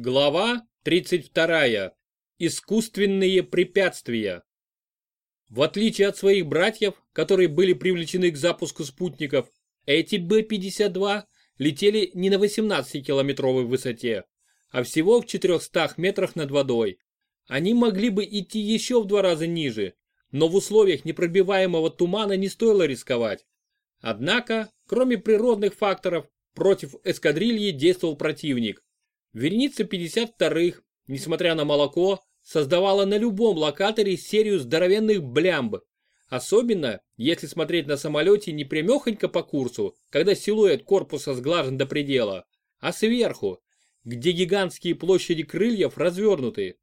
Глава 32. Искусственные препятствия. В отличие от своих братьев, которые были привлечены к запуску спутников, эти Б-52 летели не на 18-километровой высоте, а всего в 400 метрах над водой. Они могли бы идти еще в два раза ниже, но в условиях непробиваемого тумана не стоило рисковать. Однако, кроме природных факторов, против эскадрильи действовал противник Вереница 52-х, несмотря на молоко, создавала на любом локаторе серию здоровенных блямб. Особенно, если смотреть на самолете не прямехонько по курсу, когда силуэт корпуса сглажен до предела, а сверху, где гигантские площади крыльев развернуты.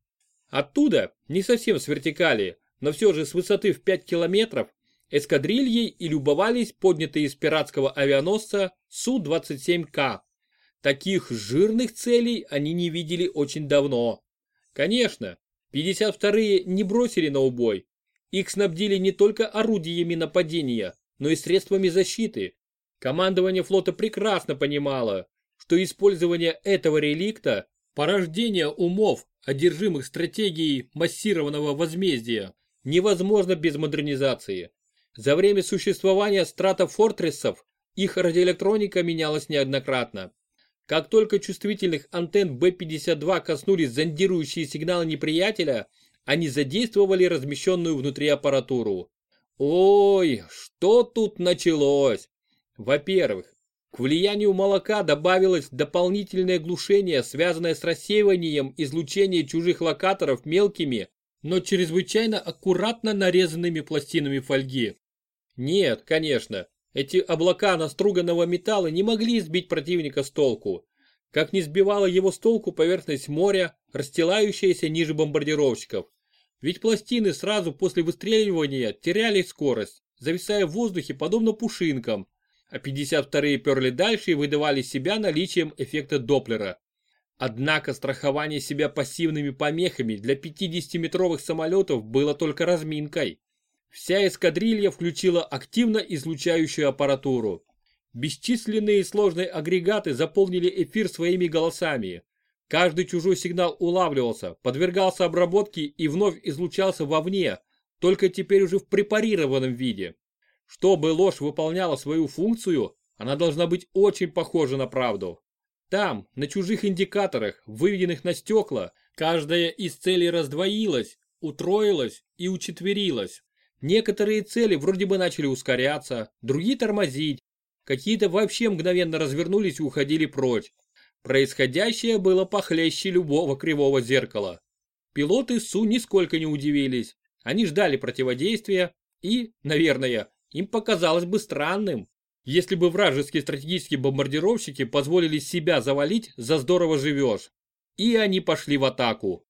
Оттуда, не совсем с вертикали, но все же с высоты в 5 километров, эскадрильей и любовались поднятые из пиратского авианосца Су-27К. Таких жирных целей они не видели очень давно. Конечно, 52-е не бросили на убой. Их снабдили не только орудиями нападения, но и средствами защиты. Командование флота прекрасно понимало, что использование этого реликта – порождение умов, одержимых стратегией массированного возмездия, невозможно без модернизации. За время существования стратофортрессов их радиоэлектроника менялась неоднократно. Как только чувствительных антенн Б-52 коснулись зондирующие сигналы неприятеля, они задействовали размещенную внутри аппаратуру. Ой, что тут началось? Во-первых, к влиянию молока добавилось дополнительное глушение, связанное с рассеиванием излучения чужих локаторов мелкими, но чрезвычайно аккуратно нарезанными пластинами фольги. Нет, конечно, эти облака наструганного металла не могли сбить противника с толку, как не сбивала его с толку поверхность моря, расстилающаяся ниже бомбардировщиков. Ведь пластины сразу после выстреливания теряли скорость, зависая в воздухе подобно пушинкам, а 52-е перли дальше и выдавали себя наличием эффекта Доплера. Однако страхование себя пассивными помехами для 50-метровых самолетов было только разминкой. Вся эскадрилья включила активно излучающую аппаратуру. Бесчисленные сложные агрегаты заполнили эфир своими голосами. Каждый чужой сигнал улавливался, подвергался обработке и вновь излучался вовне, только теперь уже в препарированном виде. Чтобы ложь выполняла свою функцию, она должна быть очень похожа на правду. Там, на чужих индикаторах, выведенных на стекла, каждая из целей раздвоилась, утроилась и учетверилась. Некоторые цели вроде бы начали ускоряться, другие тормозить, какие-то вообще мгновенно развернулись и уходили прочь. Происходящее было похлеще любого кривого зеркала. Пилоты Су нисколько не удивились. Они ждали противодействия и, наверное, им показалось бы странным, если бы вражеские стратегические бомбардировщики позволили себя завалить за здорово живешь. И они пошли в атаку.